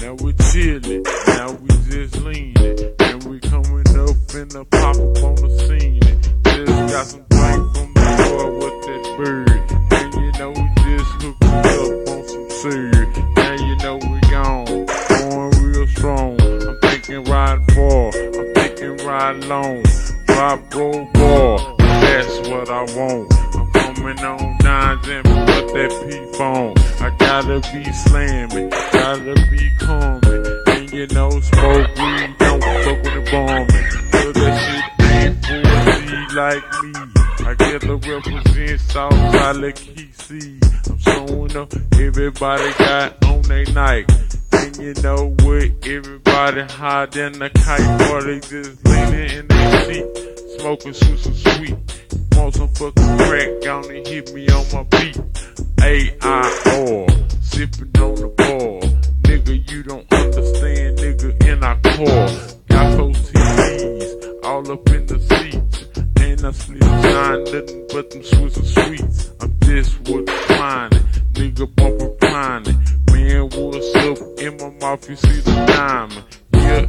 Now we chillin', now we just leanin'. And we comin' up finna pop up on the scene. Just got some drink from the boy with that bird. And you know we just hooked up on some syrup. Now you know we gone, going real strong. I'm thinking ride far, I'm thinking ride long. Drop roll ball, that's what I want. Coming on nines and put that P phone. I gotta be slamming, gotta be coming. And you know, smoke weed, don't fuck with the bombing. Cause that shit a G like me. I gotta represent Southside like KC. I'm showing up, everybody got on their night. And you know what, everybody hide in the kite, or they just leaning in their seat, smoking some sweet. Want some fucking crack, gonna hit me on my beat. A-I-R, sipping on the ball. Nigga, you don't understand, nigga, in our car. Got those TVs all up in the seats. And I sleep shine nothing but them Swiss and sweets. I'm just what reclining, nigga bump reclining. Man, what's up in my mouth? You see the diamond.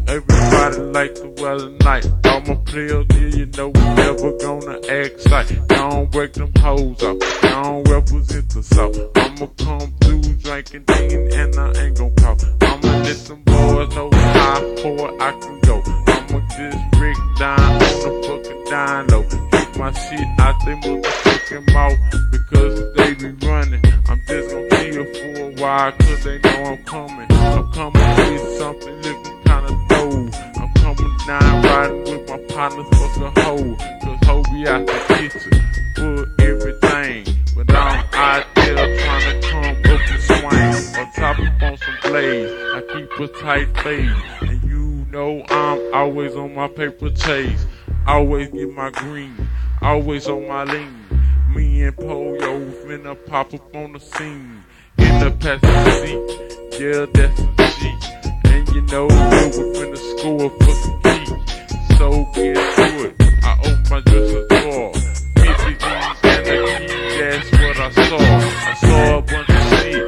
Everybody like the weather night. All my players, yeah, you know we never gonna act like. Don't break them hoes off. Don't represent the south. I'ma come through drinking and I ain't gon' call. I'ma let them boys know how far I can go. I'ma just break down on the fucking low. Keep my shit out they motherfucking mouth because they be running. I'm just gonna chill for a while cause they know I'm coming. I'm coming with something looking I'm coming down riding with my partners fuck a hoe. Cause hoe be out the kitchen for everything. But I'm out there trying to come up the swing. On top up on some blades. I keep a tight fade. And you know I'm always on my paper chase. Always get my green. Always on my lean. Me and Polio finna pop up on the scene. In the passenger seat. Yeah, that's the G. And you know we finna score for some key. So get to it. I open my dresser drawer. 50 G's and a key, that's what I saw. I saw a bunch of shit.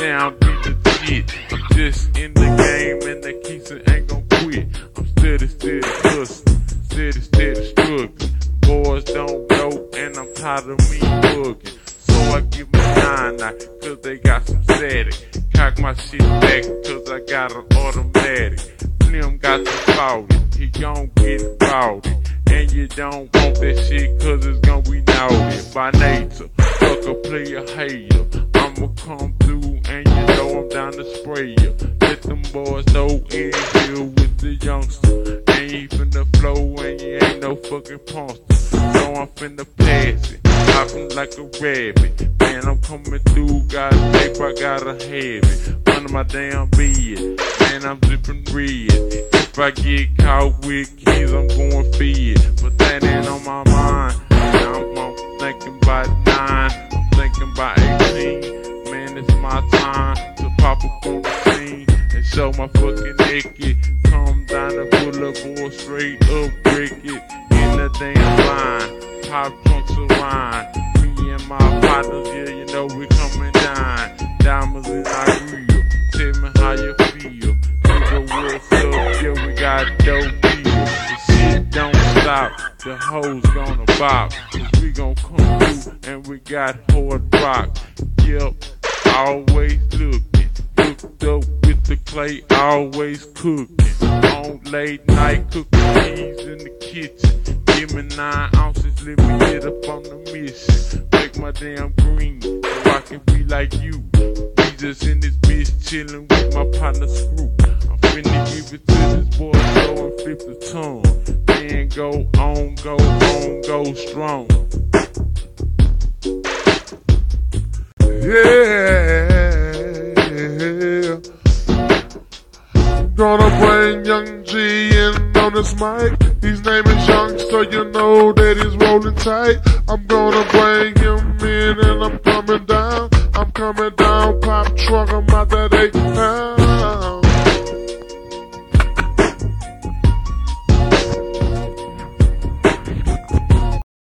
Now I'm the shit. I'm just in the game and the keys ain't gon' quit. I'm steady, steady hustling. Steady, steady struggling. Boys don't know and I'm tired of me bugging. So I give my nine cause they got some static. Cock my shit back, cause I got an automatic. Slim got the 40, he gon' get rowdy. And you don't want that shit, cause it's gon' be naughty. By nature, fuck a player hater. I'ma come through and you know I'm down to spray ya. Let them boys know in here with the youngster. Ain't finna flow and you ain't no fucking ponster. So I'm finna pass it, hopping like a rabbit. Man, I'm coming through, got paper, I gotta have it. Under my damn bed, man, I'm dripping red. If I get caught with keys, I'm going feed. But that ain't on my mind. I'm, I'm thinking about nine, I'm thinking about 18. Man, it's my time to pop up on the scene and show my fucking naked. Come down the boulevard, straight up, break it in the damn line. Pop trunks of wine. Me and my know we coming down. Diamonds in our grill. Tell me how you feel. Nigga, what's up? Yeah, we got dope deals. The shit don't stop. The hoes gonna bop. Cause we gon' come through and we got hard rock. Yep, always looking. Hooked up with the clay, always cooking. On late night cooking cheese in the kitchen. Give me nine ounces, let me get up on the mission. Make my damn green, can be like you. We just in this bitch chillin' with my partner Screw. I'm finna give it to this boy, so and flip the tongue. Then go on, go on, go strong. Yeah. Gonna bring Young G in on this mic. His name is Young, so you know that he's rolling tight. I'm gonna bring him in and I'm coming down. I'm coming down, pop trunk, I'm out that eight pound.